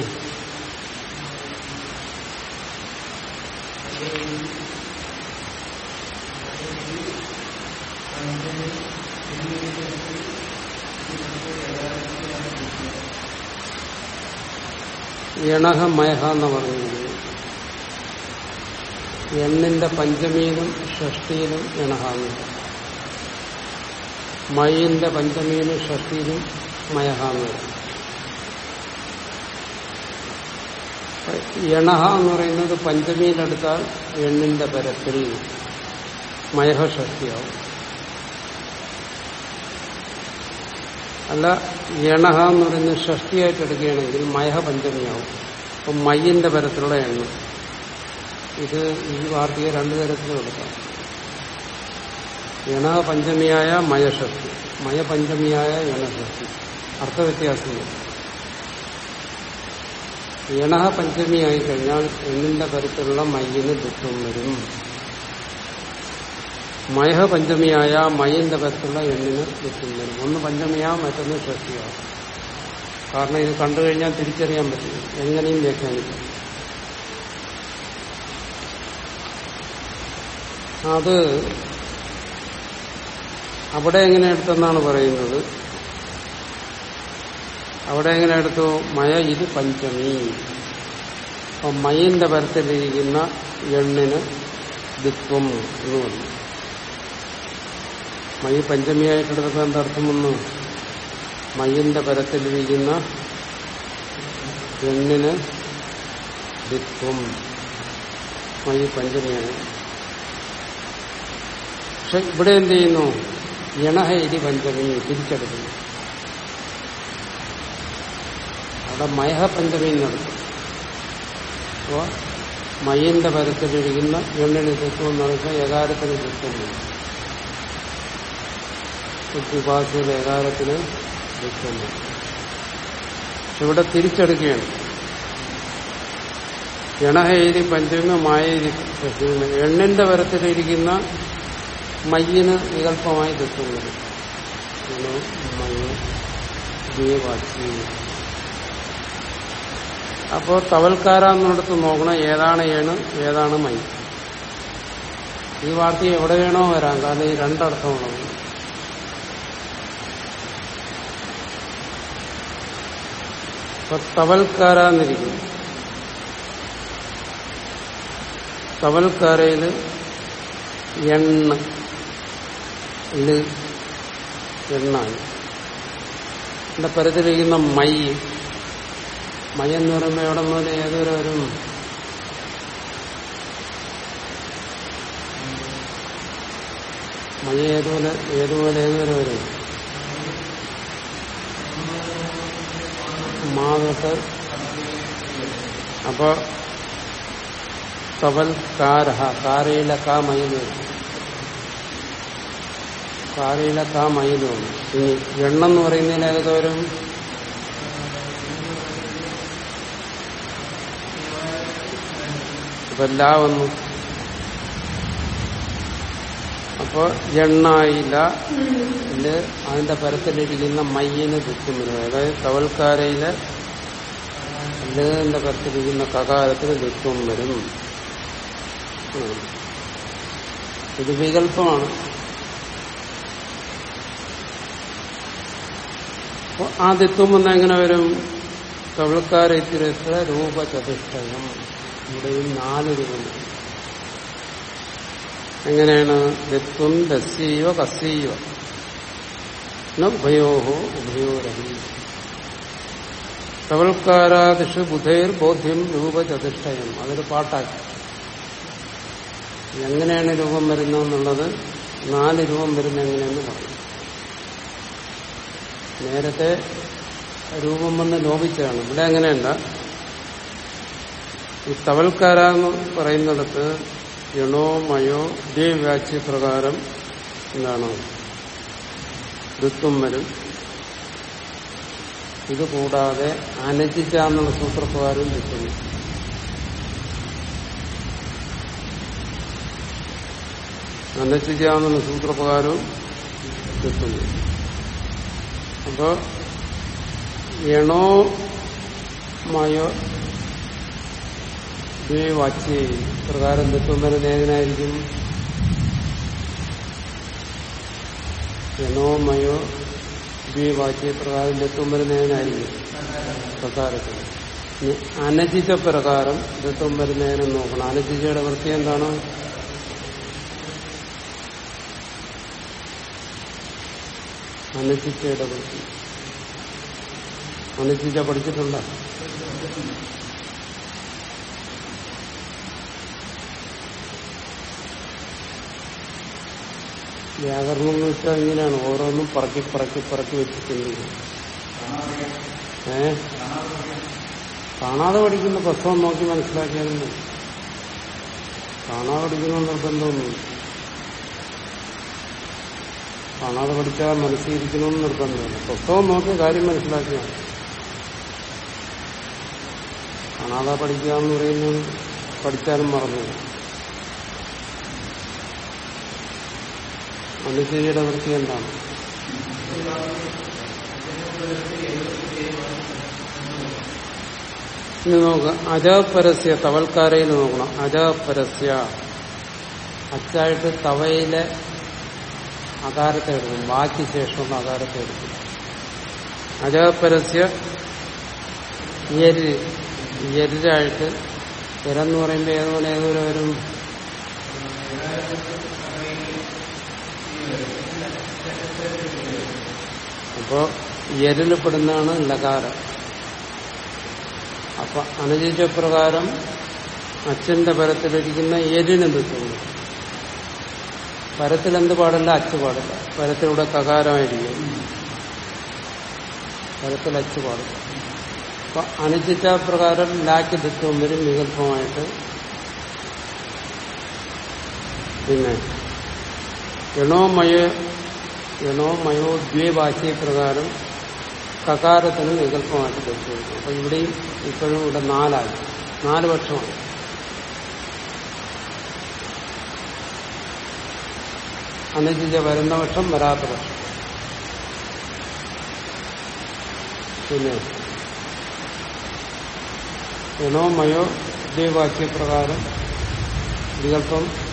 എണഹ മയഹ എന്ന് പറയുന്നത് എണ്ണിന്റെ പഞ്ചമിയിലും ഷഷ്ടിയിലും എണഹാന്ന് മയിന്റെ പഞ്ചമിയിലും ഷഷ്ടിയിലും മയഹ എണഹ എന്ന് പറയുന്നത് പഞ്ചമിയിലെടുത്താൽ എണ്ണിന്റെ പരത്തിൽ മയഹ ഷഷ്ടിയാവും അല്ല എണഹ എന്ന് പറയുന്നത് ഷഷ്ടിയായിട്ട് എടുക്കുകയാണെങ്കിൽ മയഹ പഞ്ചമിയാവും. അപ്പം മയ്യന്റെ പരത്തിലുള്ള എണ്ണം. ഇത് ഈ വാർത്തയെ രണ്ടു തരത്തിലും എടുക്കാം. എണഹ പഞ്ചമിയായ മയഷഷ്ടി. മയപഞ്ചമിയായ പഞ്ചമിയായ അർത്ഥവ്യത്യാസം വരും ഇണഹ പഞ്ചമിയായി കഴിഞ്ഞാൽ എണ്ണിന്റെ പരത്തിലുള്ള മയ്യന് ദുഃഖം വരും. മയഹ പഞ്ചമിയായ മയിന്റെ പരത്തിലുള്ള എണ്ണിന് ദുഃഖം വരും. ഒന്ന് പഞ്ചമിയാ മറ്റൊന്ന് ഷഷ്ടിയാവും കാരണം ഇത് കണ്ടു കഴിഞ്ഞാൽ തിരിച്ചറിയാൻ പറ്റില്ല എങ്ങനെയും വ്യാഖ്യാനിക്കാം. അത് അവിടെ എങ്ങനെ എടുത്തെന്നാണ് പറയുന്നത്. അവിടെ എങ്ങനെ എടുത്തു? മയ ഇത് പഞ്ചമി. അപ്പൊ മയിന്റെ പരത്തിലിരിക്കുന്ന എണ്ണിന് ദിത്വം എന്ന് പറഞ്ഞു. മയി പഞ്ചമിയായിട്ടെടുത്തപ്പോൾ എന്താ മയിന്റെ പരത്തിലിരിക്കുന്ന എണ്ണിന് ദിത്വം മയ്യ പഞ്ചമിയാണ്. പക്ഷെ ഇവിടെ എന്ത് ചെയ്യുന്നു? ഇണഹൈരി പഞ്ചമി തിരിച്ചെടുക്കുന്നു. അവിടെ മയഹ പഞ്ചമി നടത്തും അപ്പോ മയ്യന്റെ പരത്തിലിരിക്കുന്ന എണ്ണിന് ചുറ്റും നടക്കുക ഏകാരത്തിന് ചുറ്റും ഉപാസിയുടെ ഏകാരത്തിന് ചുറ്റും പക്ഷെ ഇവിടെ തിരിച്ചെടുക്കുകയാണ്. എണഹേരി പഞ്ചമ മായേരി എണ്ണിന്റെ വരത്തിലിരിക്കുന്ന മയ്യന് വികല്പമായി ദുഃഖം വരും അപ്പോ തവൽക്കാരാന്നിടത്ത് നോക്കണം ഏതാണ് ഏണ് ഏതാണ് മൈ ഈ വാർത്ത എവിടെ വേണോ വരാം. കാരണം ഈ രണ്ടർത്ഥമുള്ളത് ഇപ്പൊ തവൽക്കാരാന്നിരിക്കും തവൽക്കാരയിൽ എണ്ണ. ഇത് എണ്ണായി എന്റെ പരത്തിലിരിക്കുന്ന മൈ. മൈ എന്ന് പറയുമ്പോൾ എവിടെ മുതൽ ഏതൊരു വരും? മൈ ഏതുപോലെ ഏതുപോലെ ഏതുവരെ വരും? മാതൊട്ട് അപ്പൊ തവൽ കാരഹ കാരയില കാ മയിൽ കാരയില കാ വന്നു ഇനി എണ്ണെന്ന് പറയുന്നതിന് വരും ഇപ്പൊ എല്ലാ വന്നു. അപ്പൊ ജണ്ണായില അതിന്റെ പരത്തിലിരിക്കുന്ന മയ്യന് ദുഃഖം അതായത് തവൽക്കാരയിലെ ലിന്റെ പരത്തിലിരിക്കുന്ന കകാരത്തിന് ദുഃഖം വരും. ഇത് വികല്പമാണ് ആ ദിത്വം വന്ന എങ്ങനെ വരും? തവൾക്കാരത്തിരത്ര രൂപചതുഷ്ടയം ഇവിടെയും നാല് രൂപം എങ്ങനെയാണ്? ദിത്വം ദസ്യയോ കസ്യയോ ഉഭയോഹോ ഉഭയോരഹി. തവൽക്കാരാദിഷു ബുധേർ ബോധ്യം രൂപചതുഷ്ടയം. അതൊരു പാട്ടാക്കി. എങ്ങനെയാണ് രൂപം വരുന്നതെന്നുള്ളത് നാല് രൂപം വരുന്ന എങ്ങനെയെന്ന് പറഞ്ഞു നേരത്തെ രൂപം വന്ന് ലോപിച്ചതാണ്. ഇവിടെ അങ്ങനെയല്ല ഈ തവൽക്കാര എന്ന് പറയുന്നിടത്ത് യണോ മയോ ദ്വ്യാച്യ പ്രകാരം എന്താണ് ഋത്വം വരും ഇത് കൂടാതെ അനജിച്ച സൂത്രപ്രകാരവും സൂത്രപ്രകാരം കിട്ടുന്നു അനജിച്ചാന്നുള്ള സൂത്രപ്രകാരവും കിട്ടുന്നു അപ്പോ യണോ മയോ വാച്യ പ്രകാരം തത്വം വരുന്ന നേതനായിരിക്കും എണോ മയോ വാച്യ പ്രകാരം തത്വം വരുന്ന നേതനായിരിക്കും പ്രകാരത്തിൽ അനജിച്ച പ്രകാരം ദത്വം വരുന്നതിനെ നോക്കണം. അനജിച്ചയുടെ വൃത്തി എന്താണ്? അനജിച്ചയുടെ വൃത്തി. അനജിച്ച പഠിച്ചിട്ടുണ്ടോ? വ്യാകരണം എന്ന് വെച്ചാൽ ഇങ്ങനെയാണ്. ഓരോന്നും പറക്കി പറക്കി പറക്കി വെച്ചിട്ടുണ്ട്. ഏ? കാണാതെ പഠിക്കുന്ന പുസ്തകം നോക്കി മനസ്സിലാക്കിയാലും. കാണാതെ പഠിക്കുന്ന നിർബന്ധമൊന്നും കാണാതെ പഠിച്ചാൽ മനസ്സിലിരിക്കണമെന്ന് നിർബന്ധമില്ല. പുസ്തകം നോക്കി കാര്യം മനസ്സിലാക്കിയാൽ മതി. കാണാതെ പഠിക്കുക എന്ന് പറയുന്നത് പഠിച്ചാലും മറന്നു മനുഷ്യരുടെ വൃത്തി എന്താണ്? ഇനി നോക്കുക അജപരസ്യ തവൽക്കാരയിൽ നോക്കണം. അജപരസ്യ. അച്ചായിട്ട് തവയിലെ അകാരത്തെ എടുക്കും. ബാക്കി ശേഷമുള്ള അകാരത്തെ എടുക്കും. അജപരസ്യ എര് എരിരായിട്ട് എരെന്ന് പറയുമ്പോൾ ഏതുപോലെ ഏതുപോലെ വരും? അപ്പോ എരിൽപ്പെടുന്നതാണ് ലകാരം. അപ്പൊ അനുചിച്ച പ്രകാരം അച്ഛന്റെ പരത്തിലിരിക്കുന്ന എരിന് തോന്നും? പരത്തിൽ എന്ത് പാടില്ല? അച്ച് പാടില്ല. പരത്തിലൂടെ കകാരമായിരിക്കും. പരത്തിൽ അച്ച് പാടില്ല. അപ്പൊ അനുചിച്ച പ്രകാരം ലാക്കി ദിത്വം വരും വികല്പമായിട്ട്. പിന്നെ എണോമയോ എണോമയോ ദ്വേഭാഷയ പ്രകാരം കകാരത്തിന് വികല്പമായിട്ട് ധരിച്ചു അപ്പൊ ഇവിടെയും ഇപ്പോഴും ഇവിടെ നാലായി. നാല് പക്ഷമാണ്. അനുചിച്ച വരുന്ന പക്ഷം വരാത്ത പക്ഷം. പിന്നെ എണോമയോ ദ്വേവാക്യപ്രകാരം വികല്പം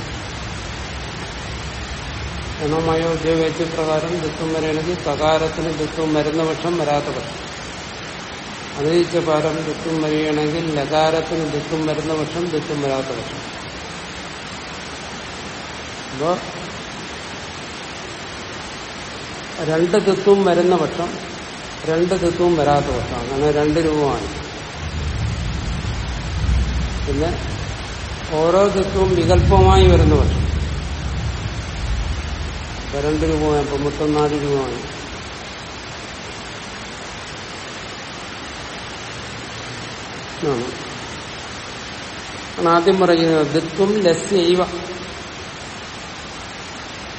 എണമയോ പ്രകാരം ദുഃഖം വരണമെങ്കിൽ സകാരത്തിന് ദുഃഖം വരുന്ന പക്ഷം വരാത്ത പക്ഷം അനുദിച്ച പാരം ദുഃഖം വരികയാണെങ്കിൽ ലകാരത്തിന് ദുഃഖം വരുന്ന പക്ഷം ദുഃഖം വരാത്ത പക്ഷം അപ്പോ രണ്ട് ദുഃഖവും വരുന്ന പക്ഷം രണ്ട് ദുഃഖവും വരാത്ത പക്ഷം അങ്ങനെ രണ്ട് രൂപമാണ്. പിന്നെ ഓരോ ദുഃഖവും വികല്പമായി വരുന്ന പക്ഷം. രണ്ട് രൂപമായി ഇപ്പൊ മൊത്തം നാല് രൂപമായി ആണ് ആദ്യം പറയുന്നത് ദിത്വം ലസ്യൈവ.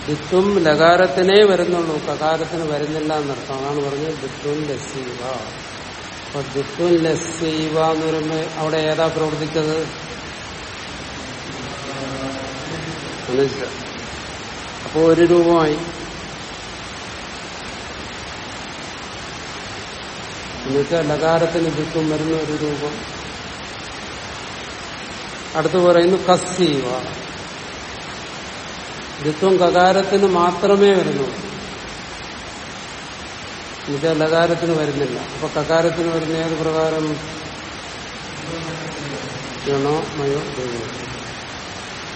ദിത്വം ലകാരത്തിനേ വരുന്നുള്ളൂ. കകാരത്തിന് വരുന്നില്ല എന്നർത്ഥം. അതാണ് പറഞ്ഞത് ദിത്വം ലസ്യൈവ. അപ്പൊ ദിത്വം ലസ്യൈവ എന്ന് പറയുമ്പോ അവിടെ ഏതാ പ്രവർത്തിച്ചത്? അപ്പോ ഒരു രൂപമായി. എന്നുവെച്ചാൽ ലകാരത്തിന് ചുറ്റും വരുന്ന ഒരു രൂപം. അടുത്ത് പറയുന്നു കസ്സീവ ദിത്വം കകാരത്തിന് മാത്രമേ വരുന്നുള്ളൂ. എന്നുവെച്ചാൽ ലകാരത്തിന് വരുന്നില്ല. അപ്പൊ കകാരത്തിന് വരുന്ന ഏത് പ്രകാരം? ഗണോ മയോ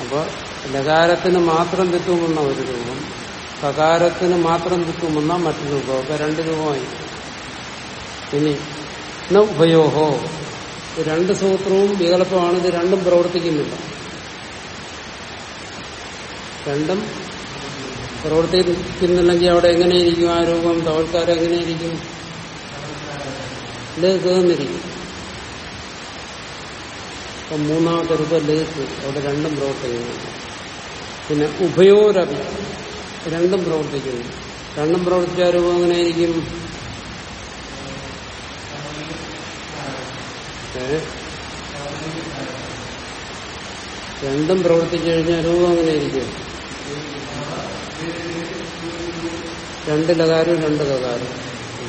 അപ്പൊ ലകാരത്തിന് മാത്രം തിത്തുമെന്ന ഒരു രൂപം കകാരത്തിന് മാത്രം തിത്തുമെന്ന മറ്റു രൂപം ഒക്കെ രണ്ട് രൂപമായി. ഇനി ഉഭയോഹോ. രണ്ട് സൂത്രവും വികല്പമാണ് ഇത് രണ്ടും പ്രവർത്തിക്കുന്നില്ല. രണ്ടും പ്രവർത്തിക്കുന്നില്ലെങ്കിൽ അവിടെ എങ്ങനെയിരിക്കും ആ രൂപം? തവൽക്കാരം എങ്ങനെയിരിക്കും ലഘുന്നിരിക്കും അപ്പൊ മൂന്നാമത്തെ രൂപം ലേക്ക് അവിടെ രണ്ടും പ്രവർത്തിക്കുന്നു പിന്നെ ഉഭയോരവി രണ്ടും പ്രവർത്തിക്കുന്നു. രണ്ടും പ്രവർത്തിച്ച രൂപം എങ്ങനെയായിരിക്കും രണ്ടും പ്രവർത്തിച്ചു കഴിഞ്ഞാൽ രൂപം എങ്ങനെയായിരിക്കും രണ്ട് ലകാരും രണ്ട് ലകാരും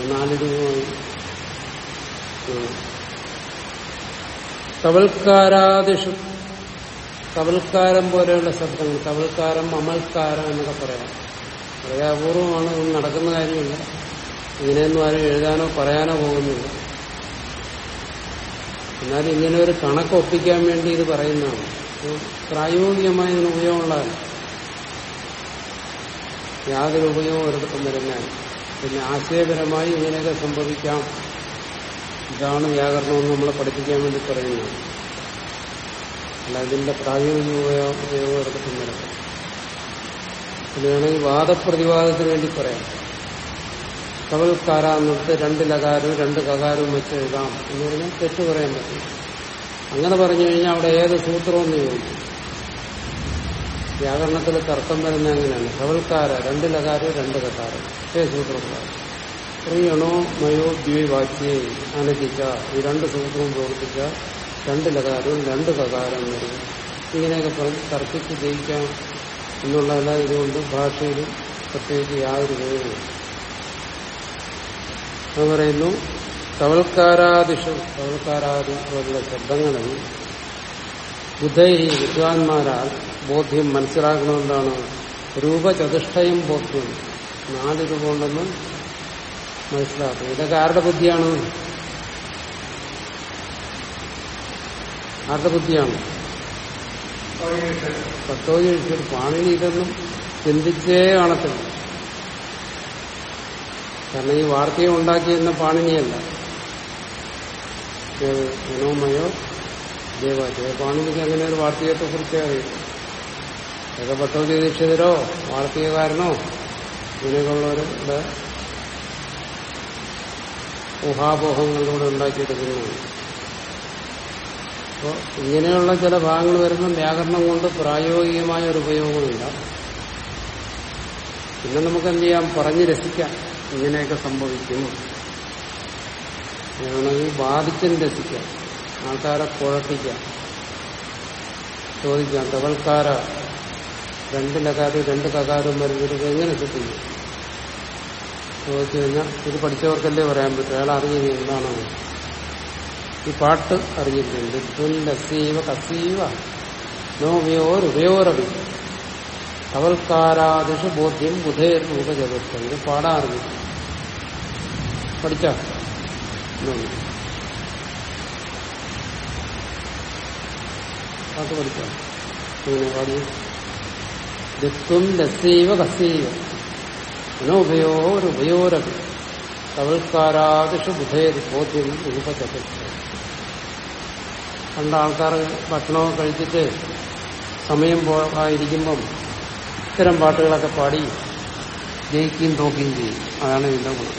നാല് രൂപമായി. തവൽക്കാരാദിഷു തവൽക്കാരം പോലെയുള്ള ശബ്ദങ്ങൾ തവൽക്കാരം അമൽക്കാരം എന്നൊക്കെ പറയാം. വളരെ അപൂർവമാണ് ഇതൊന്നും നടക്കുന്ന കാര്യമില്ല. ഇങ്ങനെയൊന്നും ആരും എഴുതാനോ പറയാനോ പോകുന്നില്ല. എന്നാൽ ഇങ്ങനെ ഒരു കണക്ക് ഒപ്പിക്കാൻ വേണ്ടി ഇത് പറയുന്നതാണ്. ഇത് പ്രായോഗികമായി ഇതിന് ഉപയോഗമുള്ളതല്ല. യാതൊരു ഉപയോഗവും ഒരിടത്തും വരുന്നതാണ് പിന്നെ ആശയപരമായി ഇങ്ങനെയൊക്കെ സംഭവിക്കാം. ഇതാണ് വ്യാകരണമെന്ന് നമ്മളെ പഠിപ്പിക്കാൻ വേണ്ടി പറയുന്നത്. അല്ല ഇതിന്റെ പ്രായോഗിക ഉപയോഗം വരട്ടെ പിന്നെ വേണമെങ്കിൽ വാദപ്രതിവാദത്തിന് വേണ്ടി പറയാം. കവൽക്കാര എന്നിടത്ത് രണ്ട് ലകാരവും രണ്ട് കകാരവും വെച്ച് എഴുതാം എന്ന് പറഞ്ഞാൽ തെറ്റ് പറയാൻ പറ്റും അങ്ങനെ പറഞ്ഞു കഴിഞ്ഞാൽ അവിടെ ഏത് സൂത്രമെന്ന് ചോദിക്കും. വ്യാകരണത്തിൽ തർക്കം വരുന്ന എങ്ങനെയാണ്? കവൽക്കാര രണ്ട് ലകാരവും രണ്ട് കക്കാരം സൂത്രപ്രകാരം പ്രിയണോ മയോ ദ്വിവാച്യേ അനജിക്ക ഈ രണ്ട് സൂത്രവും പ്രവർത്തിച്ച രണ്ട് ലകാരവും രണ്ട് കകാരം വരും. ഇങ്ങനെയൊക്കെ പറഞ്ഞ് തർക്കിച്ച് ജയിക്കാം എന്നുള്ളതല്ല ഇതുകൊണ്ട് ഭാഷയിൽ പ്രത്യേകിച്ച് യാതൊരു ഉപയോഗവും അത് പറയുന്നു തവൽക്കാരാദിഷു തവൽക്കാരാദി പോലുള്ള ശബ്ദങ്ങളിൽ ബുദ്ധി വിദ്വാൻമാരാൽ ബോധ്യം മനസ്സിലാക്കണമെന്താണ് രൂപചതുഷ്ടയം ബോധ്യം. നാല് രൂപമുണ്ടെന്ന് മനസ്സിലാക്കും ഇതൊക്കെ ആരുടെ ബുദ്ധിയാണ്? ആരുടെ ബുദ്ധിയാണ്? തത്വചരിച്ചു പാണിനി ഇതൊന്നും ചിന്തിച്ചേ കാണത്തില്ല. കാരണം ഈ വാർത്തയെ ഉണ്ടാക്കിയിരുന്ന പാണിനിയല്ല. ഏത് മനോമയോ ദേവാചയ പാണിനിക്ക് അങ്ങനെ ഒരു വാർത്തകത്തെ കുറിച്ച് അറിയില്ല അതൊക്കെ ഭട്ടോജി ദീക്ഷിതരോ വാർത്തകകാരനോ ഇങ്ങനെയൊക്കെയുള്ളവരുടെ ഊഹാപോഹങ്ങളിലൂടെ ഉണ്ടാക്കിയെടുക്കുന്നതാണ്. അപ്പോൾ ഇങ്ങനെയുള്ള ചില ഭാഗങ്ങൾ വരുന്ന വ്യാകരണം കൊണ്ട് പ്രായോഗികമായ ഒരു ഉപയോഗമില്ല പിന്നെ നമുക്ക് എന്ത് ചെയ്യാം? പറഞ്ഞ് രസിക്കാം. ഇങ്ങനെയൊക്കെ സംഭവിക്കുന്നു. വേണമെങ്കിൽ ബാധിച്ചും രസിക്കാം. ആൾക്കാരെ കുഴപ്പിക്കാം. ചോദിക്കാം തവൽക്കാര രണ്ട് ലകാരും രണ്ട് കകാരും വരുന്നത് എങ്ങനെ കിട്ടുന്നു ചോദിച്ചു കഴിഞ്ഞാൽ ഇത് പഠിച്ചവർക്കല്ലേ പറയാൻ പറ്റും. അയാൾ അറിയില്ല എന്താണോ ഈ പാട്ട് അറിഞ്ഞിട്ടുണ്ട് തുല്ലസീവ കസീവ. നോവയോരുപയോരവി അവൽക്കാരാദിഷു ബോധ്യം ബുധേർ രൂപചതുർത്ഥം ഇത് പാടാറിഞ്ഞു പഠിച്ച? പാട്ട് പഠിച്ച? പാടി ദത്വം ലസീവ കസീവ. മനോഭയോരുഭയോരവി തവൽക്കാരാദിഷു ബുധേർ ബോധ്യം രൂപചതുർത്ഥം പണ്ട് ആൾക്കാർ ഭക്ഷണമൊക്കെ കഴിച്ചിട്ട് സമയം പോകാതിരിക്കുമ്പം ഇത്തരം പാട്ടുകളൊക്കെ പാടി ജയിക്കുകയും തോക്കുകയും ചെയ്യും. അതാണ് ഇതിന്റെ ഗുണം.